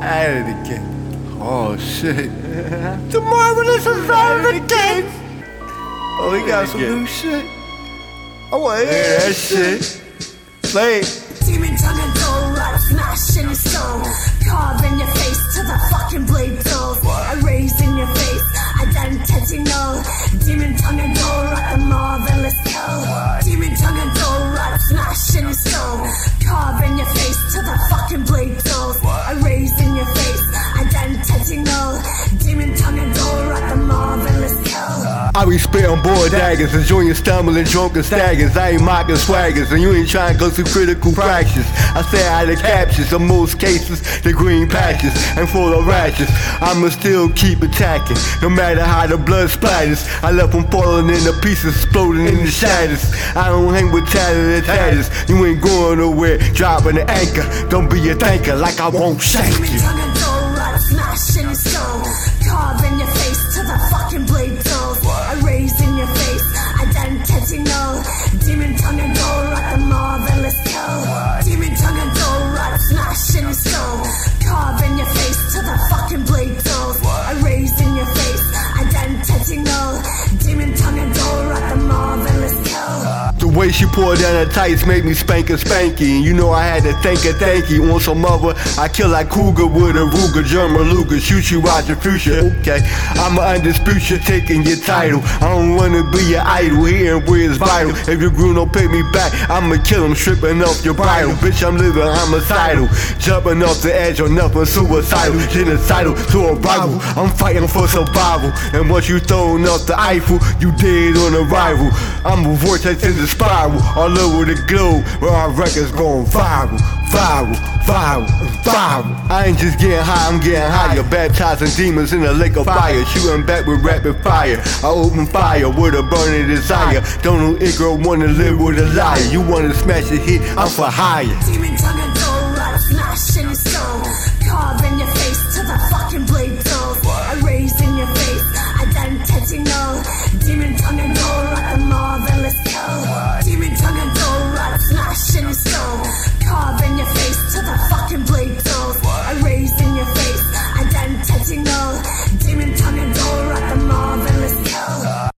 At it again. Oh shit. the marvelous is at it again. Oh, he got some new shit. I wanna hear that shit. Play. Demon smash in your soul. I be spitting board daggers, enjoying stumbling drunken staggers. I ain't mocking swaggers, and you ain't trying to go through critical fractures. I say out of captions, in most cases, the green patches and full of rashes. I'ma still keep attacking, no matter how the blood splatters. I left them falling into pieces, exploding in the shatters. I don't hang with tattered tatters. You ain't going nowhere, dropping the anchor. Don't be a thinker like I won't shank Demon you. Way she poured down her tights made me spank her spanky. And you know I had to thank her, thank you. On some other, I kill like cougar with a Ruger, German Luger, shoot you out your future. Okay, I'ma undispute you taking your title. I don't wanna be your idol, hearing where it's vital. If your groove don't pay me back, I'ma kill him, stripping off your bridle. Bitch, I'm living homicidal, jumping off the edge or nothing suicidal, genocidal to a rival. I'm fighting for survival, and once you thrown off the Eiffel, you dead on arrival. I'm a vortex in the spiral all over the globe where our records going viral, viral, viral, viral. I ain't just getting high, I'm getting higher. Baptizing demons in the lake of fire, shooting back with rapid fire. I open fire with a burning desire. Don't no igro wanna live with a liar. You wanna smash the hit, I'm for hire. Demon tongue and soul, smash in your. Carve in your face to the fucking.